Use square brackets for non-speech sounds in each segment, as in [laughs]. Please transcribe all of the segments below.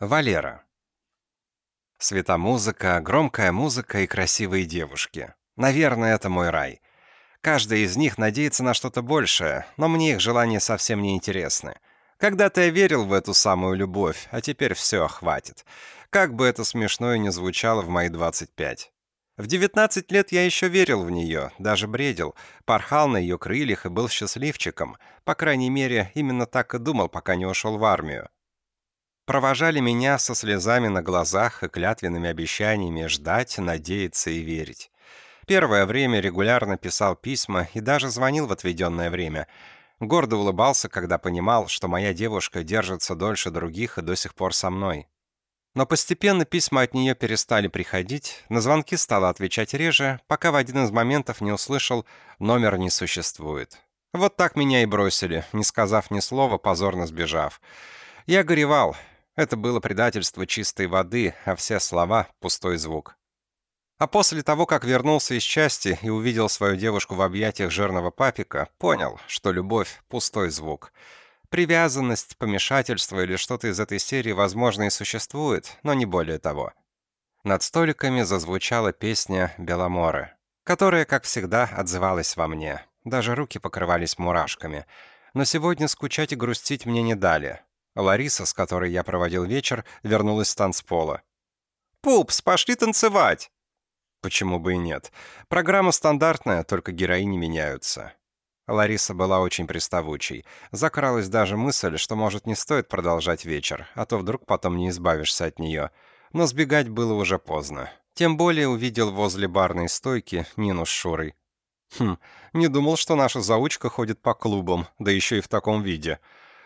Валера. Светомузыка, громкая музыка и красивые девушки. Наверное, это мой рай. Каждая из них надеется на что-то большее, но мне их желания совсем не интересны. Когда-то я верил в эту самую любовь, а теперь все, хватит. Как бы это смешно и не звучало в мои 25. В 19 лет я еще верил в нее, даже бредил, порхал на ее крыльях и был счастливчиком. По крайней мере, именно так и думал, пока не ушел в армию провожали меня со слезами на глазах и клятвенными обещаниями ждать, надеяться и верить. Первое время регулярно писал письма и даже звонил в отведенное время. Гордо улыбался, когда понимал, что моя девушка держится дольше других и до сих пор со мной. Но постепенно письма от нее перестали приходить, на звонки стала отвечать реже, пока в один из моментов не услышал «номер не существует». Вот так меня и бросили, не сказав ни слова, позорно сбежав. Я горевал, это было предательство чистой воды, а все слова — пустой звук. А после того, как вернулся из части и увидел свою девушку в объятиях жирного папика, понял, что любовь — пустой звук. Привязанность, помешательство или что-то из этой серии, возможно, и существует, но не более того. Над столиками зазвучала песня «Беломоры», которая, как всегда, отзывалась во мне. Даже руки покрывались мурашками. Но сегодня скучать и грустить мне не дали. Лариса, с которой я проводил вечер, вернулась с танцпола. «Пупс, пошли танцевать!» Почему бы и нет? Программа стандартная, только героини меняются. Лариса была очень приставучей. Закралась даже мысль, что, может, не стоит продолжать вечер, а то вдруг потом не избавишься от нее. Но сбегать было уже поздно. Тем более увидел возле барной стойки Нину с Шурой. Хм, не думал, что наша заучка ходит по клубам, да еще и в таком виде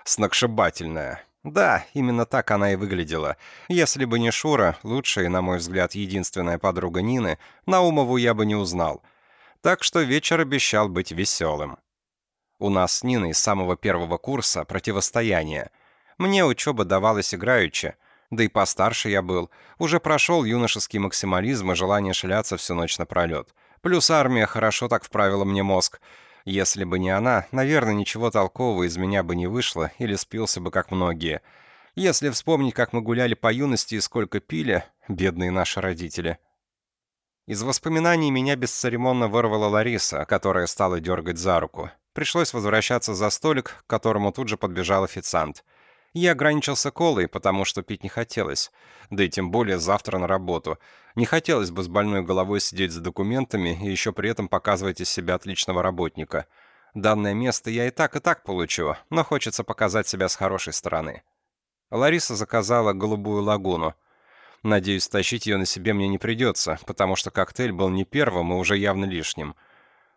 сногсшибательная. Да, именно так она и выглядела. Если бы не Шура, лучшая на мой взгляд, единственная подруга Нины, Наумову я бы не узнал. Так что вечер обещал быть веселым. У нас с Ниной с самого первого курса противостояние. Мне учеба давалась играючи, да и постарше я был. Уже прошел юношеский максимализм и желание шляться всю ночь напролет. Плюс армия хорошо так вправила мне мозг — если бы не она, наверное, ничего толкового из меня бы не вышло или спился бы, как многие. Если вспомнить, как мы гуляли по юности и сколько пили, бедные наши родители. Из воспоминаний меня бесцеремонно вырвала Лариса, которая стала дергать за руку. Пришлось возвращаться за столик, к которому тут же подбежал официант — я ограничился колой, потому что пить не хотелось. Да и тем более завтра на работу. Не хотелось бы с больной головой сидеть за документами и еще при этом показывать из себя отличного работника. Данное место я и так, и так получу, но хочется показать себя с хорошей стороны. Лариса заказала голубую лагуну. Надеюсь, тащить ее на себе мне не придется, потому что коктейль был не первым и уже явно лишним.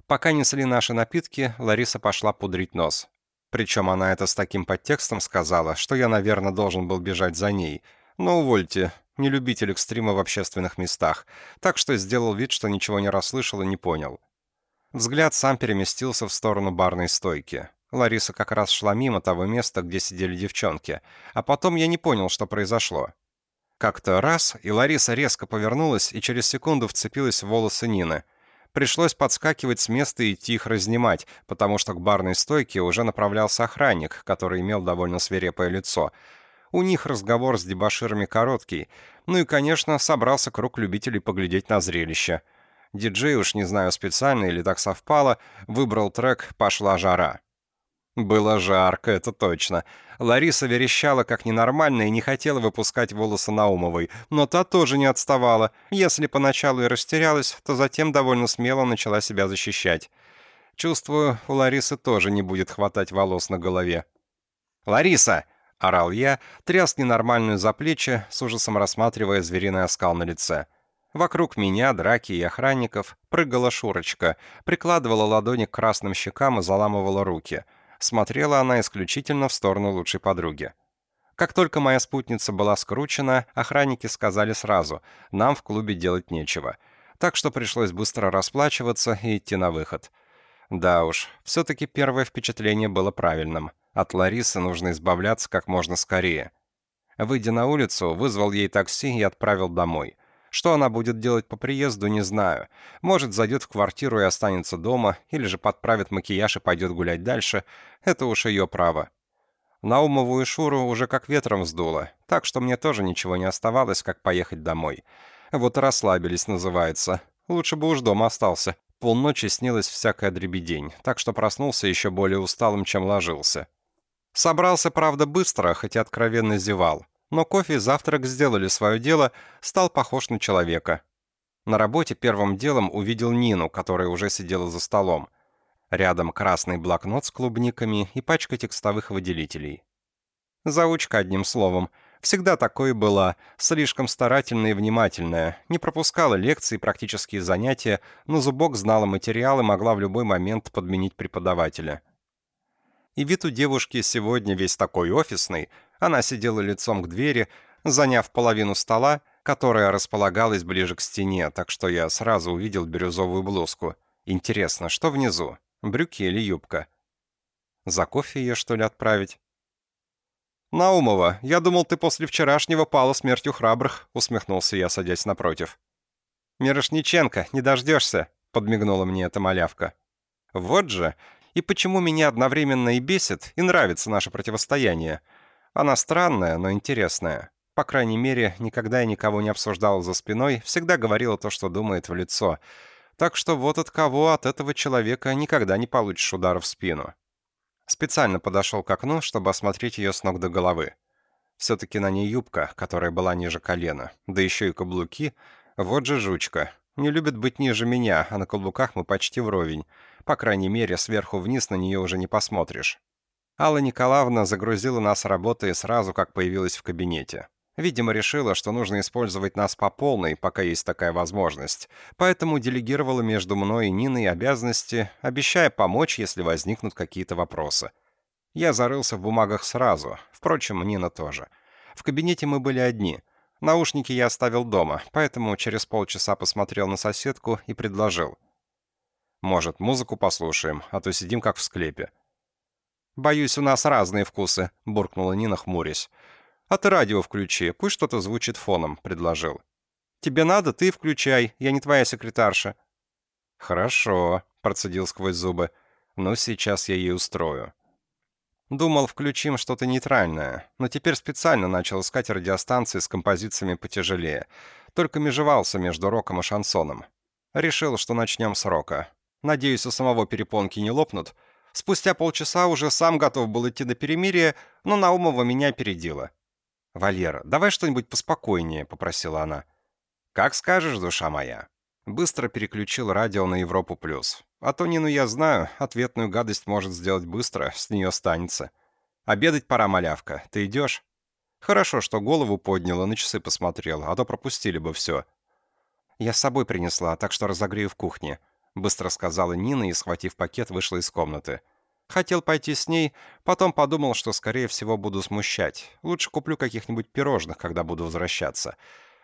Пока несли наши напитки, Лариса пошла пудрить нос. Причем она это с таким подтекстом сказала, что я, наверное, должен был бежать за ней. Но увольте, не любитель экстрима в общественных местах, так что сделал вид, что ничего не расслышал и не понял. Взгляд сам переместился в сторону барной стойки. Лариса как раз шла мимо того места, где сидели девчонки, а потом я не понял, что произошло. Как-то раз, и Лариса резко повернулась и через секунду вцепилась в волосы Нины — Пришлось подскакивать с места и идти их разнимать, потому что к барной стойке уже направлялся охранник, который имел довольно свирепое лицо. У них разговор с дебоширами короткий. Ну и, конечно, собрался круг любителей поглядеть на зрелище. Диджей, уж не знаю специально или так совпало, выбрал трек «Пошла жара». Было жарко, это точно. Лариса верещала как ненормальная и не хотела выпускать волосы Наумовой, но та тоже не отставала. Если поначалу и растерялась, то затем довольно смело начала себя защищать. Чувствую, у Ларисы тоже не будет хватать волос на голове. «Лариса!» — орал я, тряс ненормальную за плечи, с ужасом рассматривая звериный оскал на лице. Вокруг меня, драки и охранников, прыгала Шурочка, прикладывала ладони к красным щекам и заламывала руки — смотрела она исключительно в сторону лучшей подруги. Как только моя спутница была скручена, охранники сказали сразу, нам в клубе делать нечего. Так что пришлось быстро расплачиваться и идти на выход. Да уж, все-таки первое впечатление было правильным. От Ларисы нужно избавляться как можно скорее. Выйдя на улицу, вызвал ей такси и отправил домой. Что она будет делать по приезду, не знаю. Может, зайдет в квартиру и останется дома, или же подправит макияж и пойдет гулять дальше. Это уж ее право. Наумову и Шуру уже как ветром сдуло, так что мне тоже ничего не оставалось, как поехать домой. Вот расслабились, называется. Лучше бы уж дома остался. Полночи снилась всякая дребедень, так что проснулся еще более усталым, чем ложился. Собрался, правда, быстро, хотя откровенно зевал. Но кофе и завтрак сделали свое дело, стал похож на человека. На работе первым делом увидел Нину, которая уже сидела за столом. Рядом красный блокнот с клубниками и пачка текстовых выделителей. Заучка, одним словом. Всегда такой была, слишком старательная и внимательная, не пропускала лекции и практические занятия, но зубок знала материал и могла в любой момент подменить преподавателя. И вид у девушки сегодня весь такой офисный, она сидела лицом к двери, заняв половину стола, которая располагалась ближе к стене, так что я сразу увидел бирюзовую блузку. Интересно, что внизу? Брюки или юбка? За кофе ее, что ли, отправить? «Наумова, я думал, ты после вчерашнего пала смертью храбрых», — усмехнулся я, садясь напротив. «Мирошниченко, не дождешься», — подмигнула мне эта малявка. «Вот же! И почему меня одновременно и бесит, и нравится наше противостояние? Она странная, но интересная. По крайней мере, никогда я никого не обсуждал за спиной, всегда говорила то, что думает в лицо. Так что вот от кого от этого человека никогда не получишь удара в спину. Специально подошел к окну, чтобы осмотреть ее с ног до головы. Все-таки на ней юбка, которая была ниже колена, да еще и каблуки. Вот же жучка. Не любит быть ниже меня, а на каблуках мы почти вровень. По крайней мере, сверху вниз на нее уже не посмотришь. Алла Николаевна загрузила нас работой сразу, как появилась в кабинете. Видимо, решила, что нужно использовать нас по полной, пока есть такая возможность. Поэтому делегировала между мной и Ниной обязанности, обещая помочь, если возникнут какие-то вопросы. Я зарылся в бумагах сразу, впрочем, Нина тоже. В кабинете мы были одни. Наушники я оставил дома, поэтому через полчаса посмотрел на соседку и предложил. «Может, музыку послушаем, а то сидим как в склепе». «Боюсь, у нас разные вкусы», — буркнула Нина, хмурясь. «А ты радио включи, пусть что-то звучит фоном», — предложил. «Тебе надо, ты включай, я не твоя секретарша». «Хорошо», — процедил сквозь зубы. «Ну, сейчас я ей устрою». Думал, включим что-то нейтральное, но теперь специально начал искать радиостанции с композициями потяжелее. Только межевался между роком и шансоном. Решил, что начнем с рока. Надеюсь, у самого перепонки не лопнут. Спустя полчаса уже сам готов был идти на перемирие, но Наумова меня опередила. «Валера, давай что-нибудь поспокойнее», — попросила она. «Как скажешь, душа моя». Быстро переключил радио на Европу+. плюс. А то Нину я знаю, ответную гадость может сделать быстро, с нее останется. «Обедать пора, малявка. Ты идешь?» «Хорошо, что голову подняла, на часы посмотрела, а то пропустили бы все». «Я с собой принесла, так что разогрею в кухне», — быстро сказала Нина и, схватив пакет, вышла из комнаты. Хотел пойти с ней, потом подумал, что, скорее всего, буду смущать. Лучше куплю каких-нибудь пирожных, когда буду возвращаться.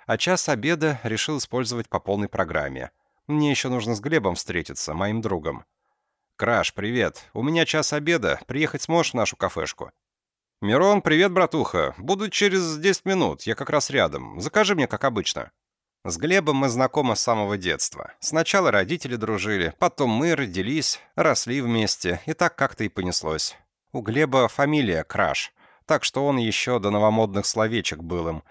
А час обеда решил использовать по полной программе. Мне еще нужно с Глебом встретиться, моим другом. «Краш, привет. У меня час обеда. Приехать сможешь в нашу кафешку?» «Мирон, привет, братуха. Буду через 10 минут. Я как раз рядом. Закажи мне, как обычно». С Глебом мы знакомы с самого детства. Сначала родители дружили, потом мы родились, росли вместе, и так как-то и понеслось. У Глеба фамилия Краш, так что он еще до новомодных словечек был им.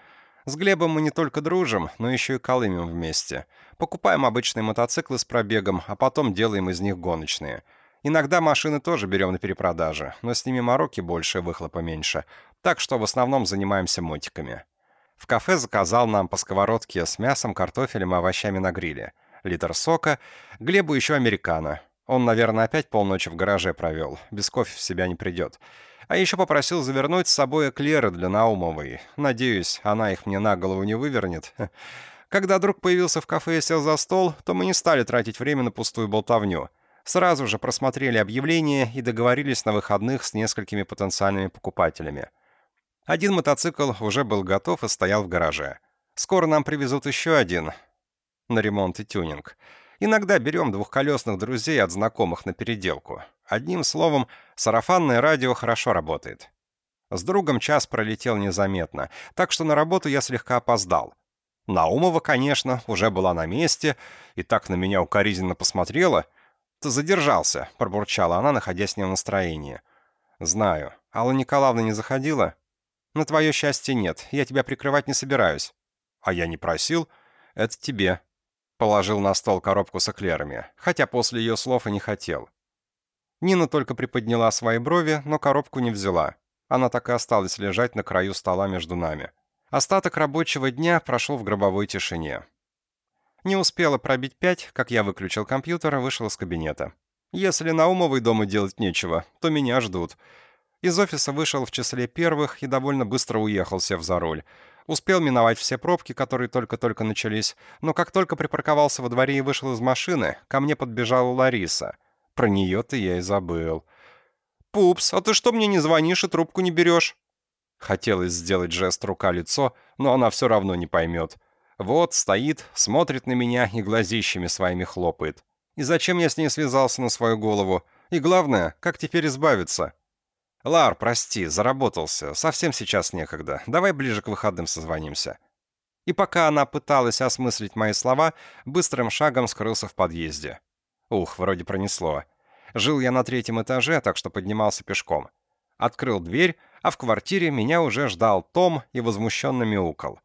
С Глебом мы не только дружим, но еще и колымем вместе. Покупаем обычные мотоциклы с пробегом, а потом делаем из них гоночные. Иногда машины тоже берем на перепродаже, но с ними мороки больше, выхлопа меньше. Так что в основном занимаемся мотиками. В кафе заказал нам по сковородке с мясом, картофелем и овощами на гриле. Литр сока, Глебу еще американо. Он, наверное, опять полночи в гараже провел. Без кофе в себя не придет. А еще попросил завернуть с собой эклеры для Наумовой. Надеюсь, она их мне на голову не вывернет. [laughs] Когда друг появился в кафе и сел за стол, то мы не стали тратить время на пустую болтовню. Сразу же просмотрели объявление и договорились на выходных с несколькими потенциальными покупателями. Один мотоцикл уже был готов и стоял в гараже. Скоро нам привезут еще один на ремонт и тюнинг. Иногда берем двухколесных друзей от знакомых на переделку. Одним словом, сарафанное радио хорошо работает. С другом час пролетел незаметно, так что на работу я слегка опоздал. Наумова, конечно, уже была на месте и так на меня укоризненно посмотрела. «Ты задержался», — пробурчала она, находясь не в настроении. «Знаю. Алла Николаевна не заходила?» «На твое счастье нет. Я тебя прикрывать не собираюсь». «А я не просил. Это тебе». Положил на стол коробку с эклерами, хотя после ее слов и не хотел. Нина только приподняла свои брови, но коробку не взяла. Она так и осталась лежать на краю стола между нами. Остаток рабочего дня прошел в гробовой тишине. Не успела пробить пять, как я выключил компьютер и вышел из кабинета. Если Наумовой дома делать нечего, то меня ждут. Из офиса вышел в числе первых и довольно быстро уехал, сев за руль. Успел миновать все пробки, которые только-только начались, но как только припарковался во дворе и вышел из машины, ко мне подбежала Лариса. Про нее-то я и забыл. «Пупс, а ты что мне не звонишь и трубку не берешь?» Хотелось сделать жест рука-лицо, но она все равно не поймет. Вот, стоит, смотрит на меня и глазищами своими хлопает. И зачем я с ней связался на свою голову? И главное, как теперь избавиться? Лар, прости, заработался. Совсем сейчас некогда. Давай ближе к выходным созвонимся. И пока она пыталась осмыслить мои слова, быстрым шагом скрылся в подъезде. Ух, вроде пронесло. Жил я на третьем этаже, так что поднимался пешком. Открыл дверь, а в квартире меня уже ждал Том и возмущенно мяукал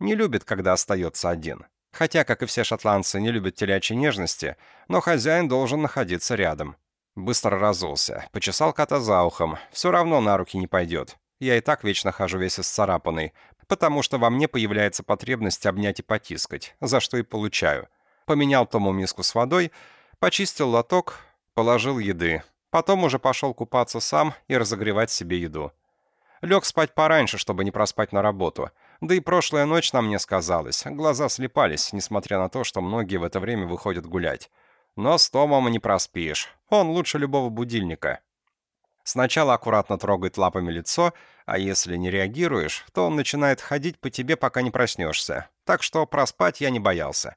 не любит, когда остается один. Хотя, как и все шотландцы, не любят телячьей нежности, но хозяин должен находиться рядом. Быстро разулся, почесал кота за ухом, все равно на руки не пойдет. Я и так вечно хожу весь исцарапанный, потому что во мне появляется потребность обнять и потискать, за что и получаю. Поменял Тому миску с водой, почистил лоток, положил еды. Потом уже пошел купаться сам и разогревать себе еду. Лег спать пораньше, чтобы не проспать на работу — да и прошлая ночь на мне сказалась. Глаза слепались, несмотря на то, что многие в это время выходят гулять. Но с Томом не проспишь. Он лучше любого будильника. Сначала аккуратно трогает лапами лицо, а если не реагируешь, то он начинает ходить по тебе, пока не проснешься. Так что проспать я не боялся.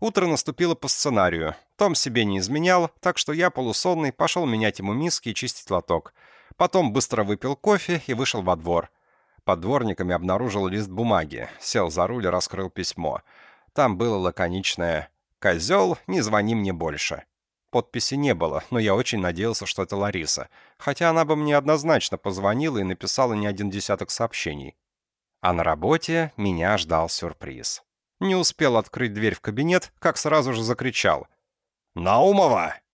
Утро наступило по сценарию. Том себе не изменял, так что я, полусонный, пошел менять ему миски и чистить лоток. Потом быстро выпил кофе и вышел во двор под дворниками обнаружил лист бумаги, сел за руль и раскрыл письмо. Там было лаконичное «Козел, не звони мне больше». Подписи не было, но я очень надеялся, что это Лариса, хотя она бы мне однозначно позвонила и написала не один десяток сообщений. А на работе меня ждал сюрприз. Не успел открыть дверь в кабинет, как сразу же закричал. «Наумова!